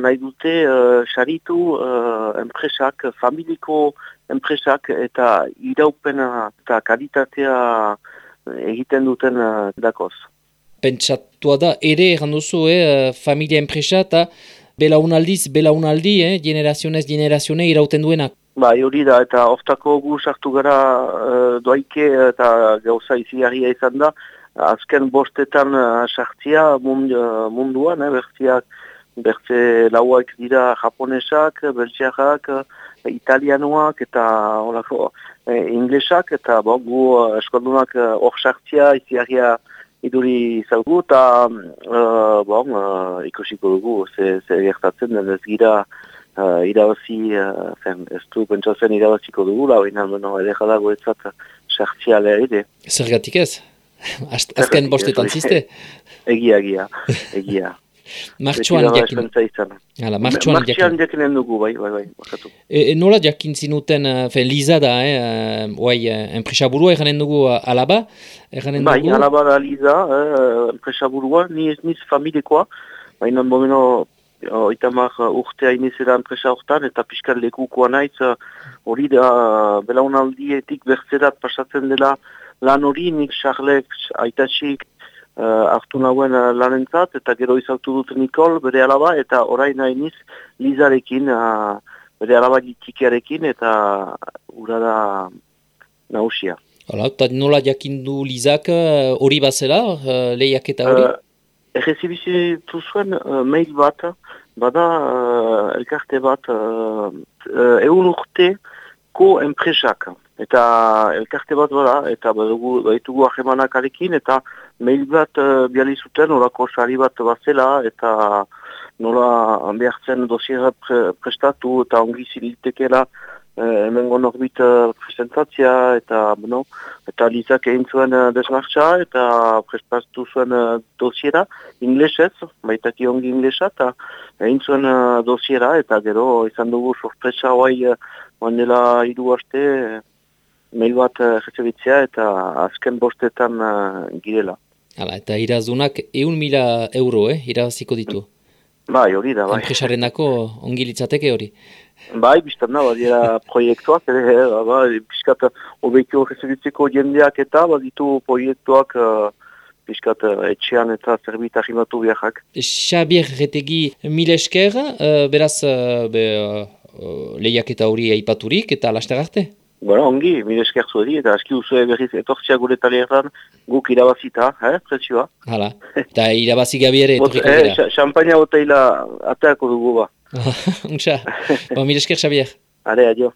nahi dute uh, saritu uh, enpresak, familiko enpresak eta iraupena eta kalitatea egiten duten uh, dakoz. Pentsatua da, ere egan duzu, eh, familia enpresa eta belaunaldiz, belaunaldi, eh, generazionez, generazione irauten duenak. Ba, hori da, eta oftako gu sartu gara uh, doaike eta gauza izigarria izan da, azken bostetan uh, sartzia mund, uh, munduan, eh, bertziak, bertze lauak dira japonesak, beltsiakak, italianoak eta olako, eh, inglesak, eta bo, gu uh, eskondunak hor uh, sartzia izigarria iduri zaugu, eta uh, bon, uh, ikusiko dugu, ze, ze gertatzen, ez gira, uh, irabazi, uh, zen, ez du pentsatzen irabaziko dugu, lau inan, bueno, ere jala goetzat sartzia ere. Zergatik ez? Azken bostetan ziste? egia, egia, egia. Martxuan jakin. Hala, martxuan jakin. jakinen dugu, bai, bai, bai. E, e, nola jakin zinuten, fe, Liza da, eh, oai, enpresa burua eganen dugu alaba? Eganen bai, dugu? alaba da Liza, eh, enpresa burua, ni ez niz familikoa, baina momeno oitamak uh, urtea inizera enpresa hortan, eta pixkan lekukoa naiz, hori da belaunaldietik bertzerat pasatzen dela lan hori, nik Charlek aitatxik uh, hartu nahuen uh, lanentzat, eta gero izautu dut Nikol, bere alaba, eta orain nahi niz Lizarekin, uh, bere alaba gitikiarekin, eta ura da nausia. Hala, eta nola jakindu Lizak hori uh, bazela, uh, lehiak eta hori? Uh, Errezibizitu zuen uh, mail bat, bada uh, elkarte bat uh, uh, egun urte ko enpresak. Eta elkarte bat bada, eta baitugu ahemanak arekin, eta mail bat uh, biali zuten, orako sari bat bazela, eta nola behartzen dosiera pre, prestatu, eta ongi zilitekela, Eh, hemen gonorbit uh, presentatzia eta, bueno, eta lizak egin zuen uh, desmartza eta prestatu zuen uh, dosiera inglesez, baitaki ongi inglesa eta egin zuen uh, dosiera eta gero izan dugu sorpresa hoai uh, manela idu haste uh, mail bat uh, eta azken bostetan uh, girela. Hala, eta irazunak eun mila euro, eh, iraziko ditu? Bai, hori da, bai. Enpresaren ongi litzateke hori? Bai, biztan da, badira proiektuak, ere, eh, ba, bizkat, obekio jesuditzeko jendeak eta, baditu proiektuak, uh, bizkat, uh, etxean eta zerbita jimatu biarrak. Xabier retegi mil esker, uh, beraz, uh, be, uh, lehiak eta hori aipaturik, eta laster arte? Bueno, ongi, mil esker zuedi, eta aski duzu berriz etortzia gure talieran, guk irabazita, eh, presioa. Hala, eta irabazi gabi ere, etorriko dira. Eh, Champaina boteila ateako dugu ba. Unxa, bon, mil esker, Xavier. Ale, adio.